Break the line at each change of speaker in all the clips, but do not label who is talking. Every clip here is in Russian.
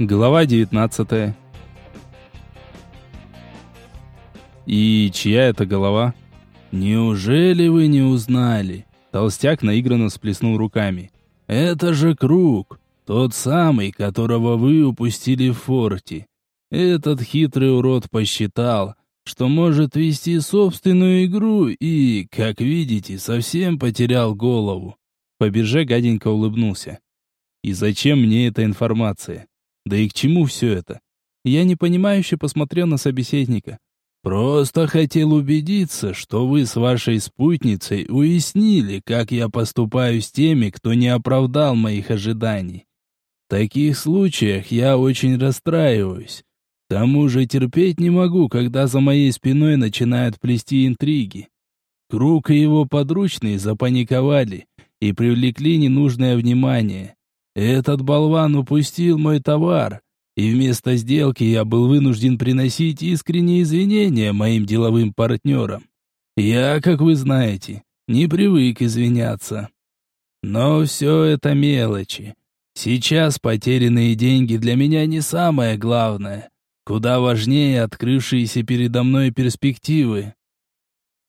Глава 19. И чья это голова? Неужели вы не узнали? Толстяк наигранно сплеснул руками. Это же круг, тот самый, которого вы упустили в форте. Этот хитрый урод посчитал, что может вести собственную игру и, как видите, совсем потерял голову. По бирже гаденько улыбнулся. И зачем мне эта информация? Да и к чему все это? Я непонимающе посмотрел на собеседника. Просто хотел убедиться, что вы с вашей спутницей уяснили, как я поступаю с теми, кто не оправдал моих ожиданий. В таких случаях я очень расстраиваюсь. К тому же терпеть не могу, когда за моей спиной начинают плести интриги. Круг и его подручные запаниковали и привлекли ненужное внимание. Этот болван упустил мой товар, и вместо сделки я был вынужден приносить искренние извинения моим деловым партнерам. Я, как вы знаете, не привык извиняться. Но все это мелочи. Сейчас потерянные деньги для меня не самое главное. Куда важнее открывшиеся передо мной перспективы.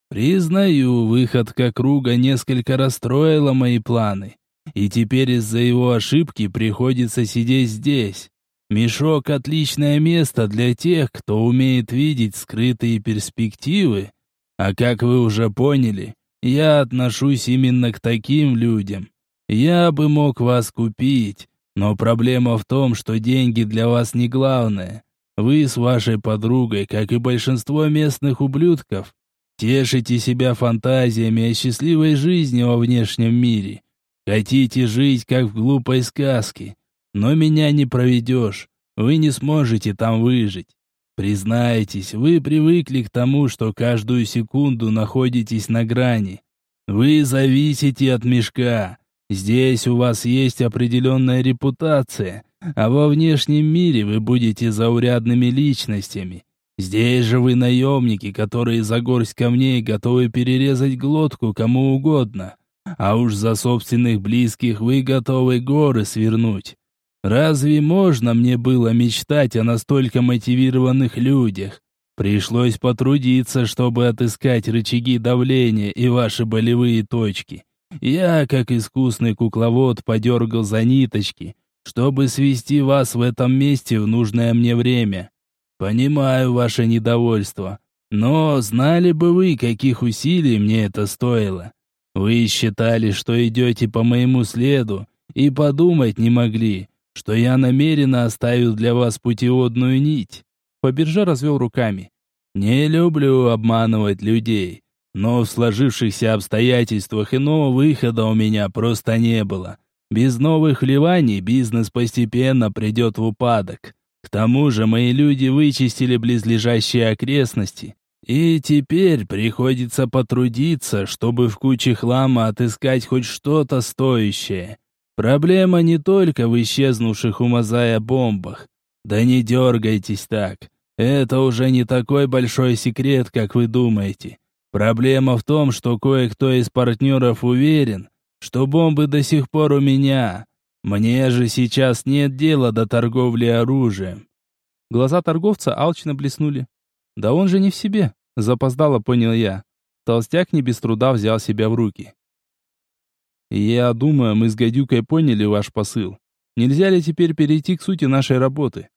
Признаю, выходка круга несколько расстроила мои планы. И теперь из-за его ошибки приходится сидеть здесь. Мешок — отличное место для тех, кто умеет видеть скрытые перспективы. А как вы уже поняли, я отношусь именно к таким людям. Я бы мог вас купить, но проблема в том, что деньги для вас не главное. Вы с вашей подругой, как и большинство местных ублюдков, тешите себя фантазиями о счастливой жизни во внешнем мире. Хотите жить, как в глупой сказке, но меня не проведешь. Вы не сможете там выжить. Признайтесь, вы привыкли к тому, что каждую секунду находитесь на грани. Вы зависите от мешка. Здесь у вас есть определенная репутация, а во внешнем мире вы будете заурядными личностями. Здесь же вы наемники, которые за горсть камней готовы перерезать глотку кому угодно. А уж за собственных близких вы готовы горы свернуть. Разве можно мне было мечтать о настолько мотивированных людях? Пришлось потрудиться, чтобы отыскать рычаги давления и ваши болевые точки. Я, как искусный кукловод, подергал за ниточки, чтобы свести вас в этом месте в нужное мне время. Понимаю ваше недовольство, но знали бы вы, каких усилий мне это стоило. Вы считали, что идете по моему следу, и подумать не могли, что я намеренно оставил для вас путеводную нить. Побиржа развел руками. Не люблю обманывать людей, но в сложившихся обстоятельствах иного выхода у меня просто не было. Без новых вливаний бизнес постепенно придет в упадок. К тому же мои люди вычистили близлежащие окрестности, и теперь приходится потрудиться, чтобы в куче хлама отыскать хоть что-то стоящее. Проблема не только в исчезнувших у Мазая бомбах. Да не дергайтесь так. Это уже не такой большой секрет, как вы думаете. Проблема в том, что кое-кто из партнеров уверен, что бомбы до сих пор у меня. Мне же сейчас нет дела до торговли оружием.
Глаза торговца алчно блеснули. Да он же не в себе, запоздало понял я. Толстяк не без труда взял себя в руки. Я думаю, мы с гадюкой поняли ваш посыл. Нельзя ли теперь перейти к сути нашей работы?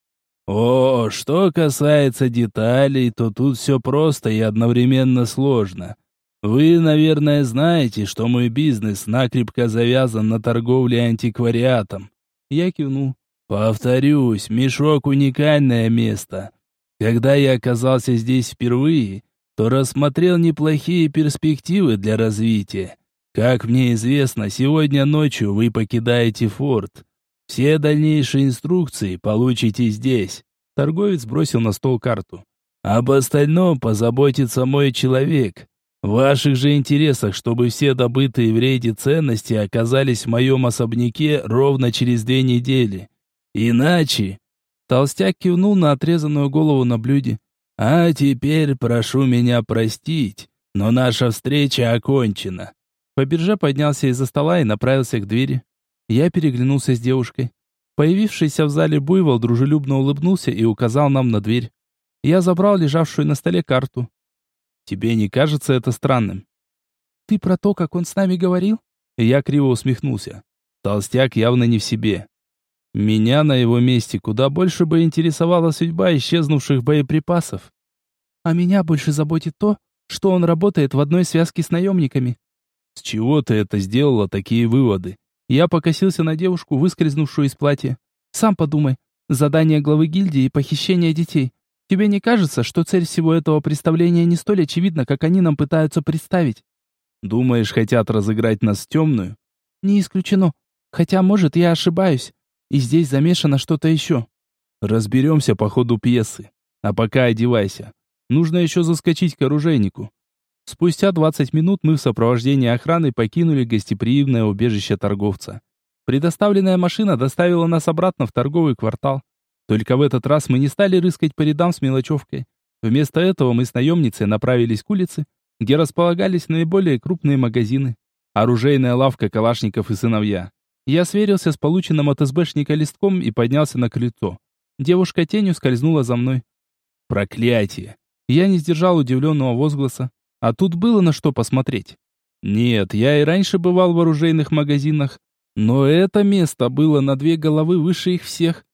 О, что касается деталей, то тут все просто и одновременно сложно. Вы, наверное, знаете, что мой бизнес накрепко завязан на торговле антиквариатом.
Я кивнул.
Повторюсь, мешок уникальное место. Когда я оказался здесь впервые, то рассмотрел неплохие перспективы для развития. Как мне известно, сегодня ночью вы покидаете форт. Все дальнейшие инструкции получите здесь.
Торговец бросил на стол карту.
Об остальном позаботится мой человек. В ваших же интересах, чтобы все добытые в рейде ценности оказались в моем особняке ровно через две недели. Иначе
Толстяк кивнул на отрезанную голову на блюде.
«А теперь прошу меня простить, но наша встреча окончена».
Побиржа поднялся из-за стола и направился к двери. Я переглянулся с девушкой. Появившийся в зале буйвол дружелюбно улыбнулся и указал нам на дверь. Я забрал лежавшую на столе карту. Тебе не кажется это странным? Ты про то, как он с нами говорил? Я криво усмехнулся. Толстяк явно не в себе. Меня на его месте куда больше бы интересовала судьба исчезнувших боеприпасов. А меня больше заботит то, что он работает в одной связке с наемниками. С чего ты это сделала такие выводы? Я покосился на девушку, выскользнувшую из платья. Сам подумай. Задание главы гильдии и похищение детей. Тебе не кажется, что цель всего этого представления не столь очевидна, как они нам пытаются представить? Думаешь, хотят разыграть нас в темную? Не исключено. Хотя, может, я ошибаюсь. И здесь замешано что-то еще. Разберемся по ходу пьесы. А пока одевайся. Нужно еще заскочить к оружейнику. Спустя 20 минут мы в сопровождении охраны покинули гостеприимное убежище торговца. Предоставленная машина доставила нас обратно в торговый квартал. Только в этот раз мы не стали рыскать по рядам с мелочевкой. Вместо этого мы с наемницей направились к улице, где располагались наиболее крупные магазины. Оружейная лавка Калашников и сыновья. Я сверился с полученным от СБшника листком и поднялся на крыльцо. Девушка тенью скользнула за мной. Проклятие! Я не сдержал удивленного возгласа. А тут было на что посмотреть. Нет, я и раньше бывал в оружейных магазинах, но это место было на две головы выше их всех.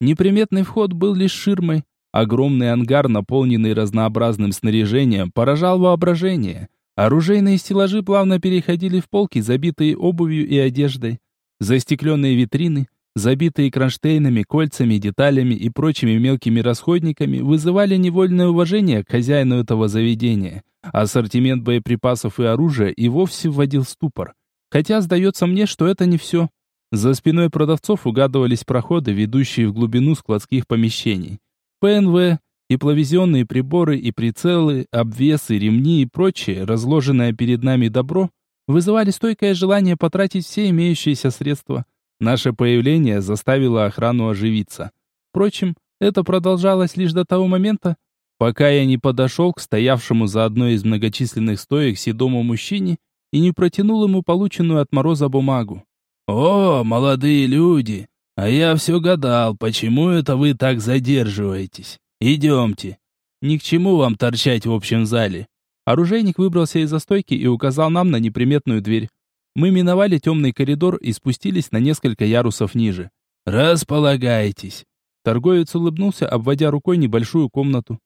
Неприметный вход был лишь ширмой. Огромный ангар, наполненный разнообразным снаряжением, поражал воображение. Оружейные стеллажи плавно переходили в полки, забитые обувью и одеждой. Застекленные витрины, забитые кронштейнами, кольцами, деталями и прочими мелкими расходниками, вызывали невольное уважение к хозяину этого заведения. Ассортимент боеприпасов и оружия и вовсе вводил ступор. Хотя сдается мне, что это не все. За спиной продавцов угадывались проходы, ведущие в глубину складских помещений. ПНВ, тепловизионные приборы и прицелы, обвесы, ремни и прочее, разложенное перед нами добро, вызывали стойкое желание потратить все имеющиеся средства. Наше появление заставило охрану оживиться. Впрочем, это продолжалось лишь до того момента, пока я не подошел к стоявшему за одной из многочисленных стоек седому мужчине и не протянул ему полученную от Мороза бумагу. «О, молодые люди! А я все гадал, почему это вы так задерживаетесь? Идемте. Ни к чему вам торчать в общем зале». Оружейник выбрался из-за стойки и указал нам на неприметную дверь. Мы миновали темный коридор и спустились на несколько ярусов ниже. «Располагайтесь!» Торговец улыбнулся, обводя рукой небольшую комнату.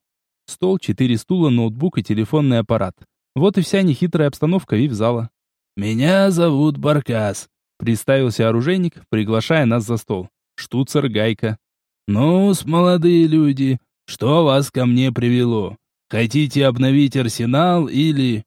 Стол, четыре стула, ноутбук и телефонный аппарат. Вот и вся нехитрая обстановка вип-зала. «Меня зовут Баркас», — представился оружейник, приглашая нас за стол. Штуцер Гайка. «Ну-с, молодые люди, что вас ко мне привело? Хотите обновить арсенал или...»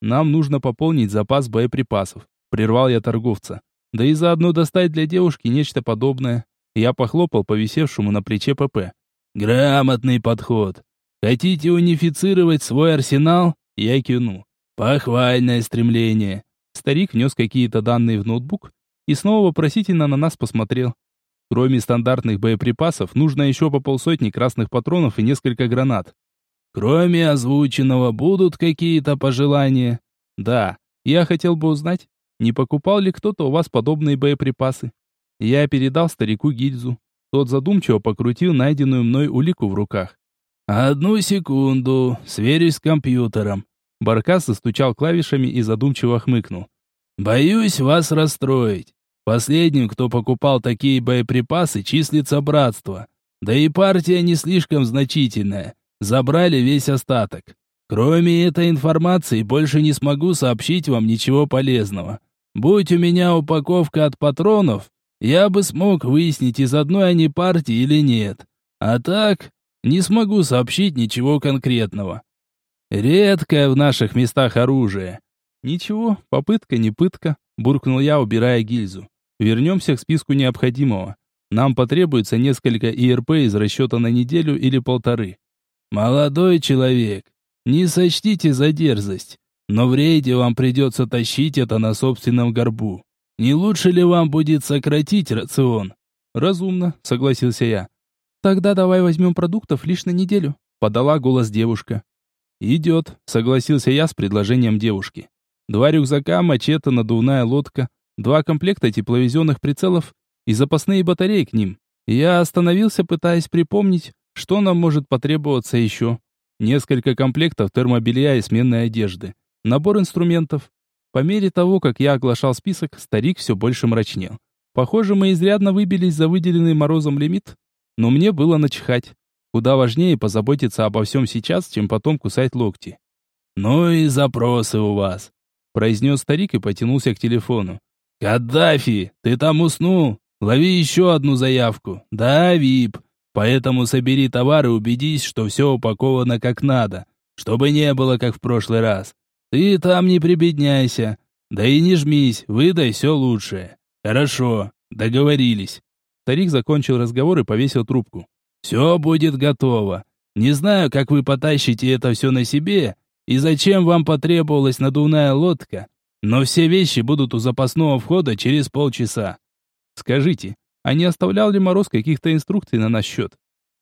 «Нам нужно пополнить запас боеприпасов», — прервал я торговца. «Да и заодно достать для девушки нечто подобное». Я похлопал по висевшему на плече ПП. «Грамотный подход. Хотите унифицировать свой арсенал? Я кивнул. Похвальное стремление. Старик внес какие-то данные в ноутбук и снова вопросительно на нас посмотрел. Кроме стандартных боеприпасов, нужно еще по полсотни красных патронов и несколько гранат. Кроме озвученного, будут какие-то пожелания? Да, я хотел бы узнать, не покупал ли кто-то у вас подобные боеприпасы. Я передал старику гильзу. Тот задумчиво покрутил найденную мной улику в руках. «Одну секунду, сверюсь с компьютером». Баркас застучал клавишами и задумчиво хмыкнул. «Боюсь вас расстроить. Последним, кто покупал такие боеприпасы, числится братство. Да и партия не слишком значительная. Забрали весь остаток. Кроме этой информации, больше не смогу сообщить вам ничего полезного. Будь у меня упаковка от патронов, я бы смог выяснить, из одной они партии или нет. А так, не смогу сообщить ничего конкретного. Редкое в наших местах оружие. Ничего, попытка не пытка, буркнул я, убирая гильзу. Вернемся к списку необходимого. Нам потребуется несколько ИРП из расчета на неделю или полторы. Молодой человек, не сочтите за дерзость, но в рейде вам придется тащить это на собственном горбу. Не лучше ли вам будет сократить рацион? Разумно, согласился я. «Тогда давай возьмем продуктов лишь на неделю», — подала голос девушка. «Идет», — согласился я с предложением девушки. Два рюкзака, мачете, надувная лодка, два комплекта тепловизионных прицелов и запасные батареи к ним. Я остановился, пытаясь припомнить, что нам может потребоваться еще. Несколько комплектов термобелья и сменной одежды. Набор инструментов. По мере того, как я оглашал список, старик все больше мрачнел. Похоже, мы изрядно выбились за выделенный морозом лимит, но мне было начихать. Куда важнее позаботиться обо всем сейчас, чем потом кусать локти.
«Ну и запросы у вас», — произнес старик и потянулся к телефону. «Каддафи, ты там уснул? Лови еще одну заявку. Да, ВИП. Поэтому собери товар и убедись, что все упаковано как надо, чтобы не было как в прошлый раз. Ты там не прибедняйся. Да и не жмись, выдай все лучшее. Хорошо, договорились».
Старик закончил разговор и повесил трубку.
«Все будет готово. Не знаю, как вы потащите это все на себе и зачем вам потребовалась надувная лодка, но все вещи будут у запасного входа через полчаса.
Скажите, а не оставлял ли Мороз каких-то инструкций на наш счет?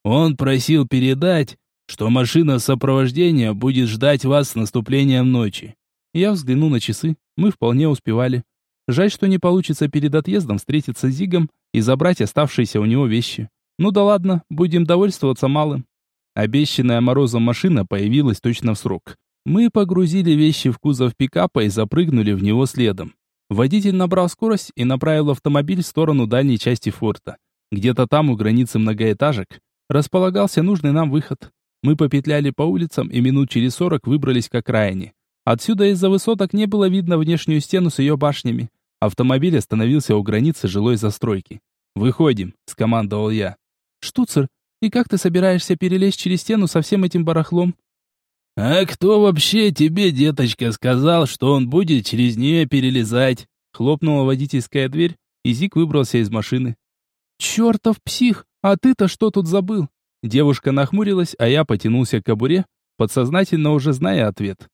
Он просил передать, что машина сопровождения будет ждать вас с наступлением ночи.
Я взглянул на часы, мы вполне успевали. Жаль, что не получится перед отъездом встретиться с Зигом и забрать оставшиеся у него вещи. Ну да ладно, будем довольствоваться малым. Обещанная Морозом машина появилась точно в срок. Мы погрузили вещи в кузов пикапа и запрыгнули в него следом. Водитель набрал скорость и направил автомобиль в сторону дальней части форта. Где-то там, у границы многоэтажек, располагался нужный нам выход. Мы попетляли по улицам и минут через сорок выбрались к окраине. Отсюда из-за высоток не было видно внешнюю стену с ее башнями. Автомобиль остановился у границы жилой застройки. «Выходим», — скомандовал я. «Штуцер, и как ты собираешься перелезть через стену со всем этим барахлом?»
«А кто вообще тебе, деточка, сказал, что он будет через нее перелезать?»
Хлопнула водительская дверь, и Зик выбрался из машины. «Чертов псих! А ты-то что тут забыл?» Девушка нахмурилась, а я потянулся к кобуре, подсознательно уже зная ответ.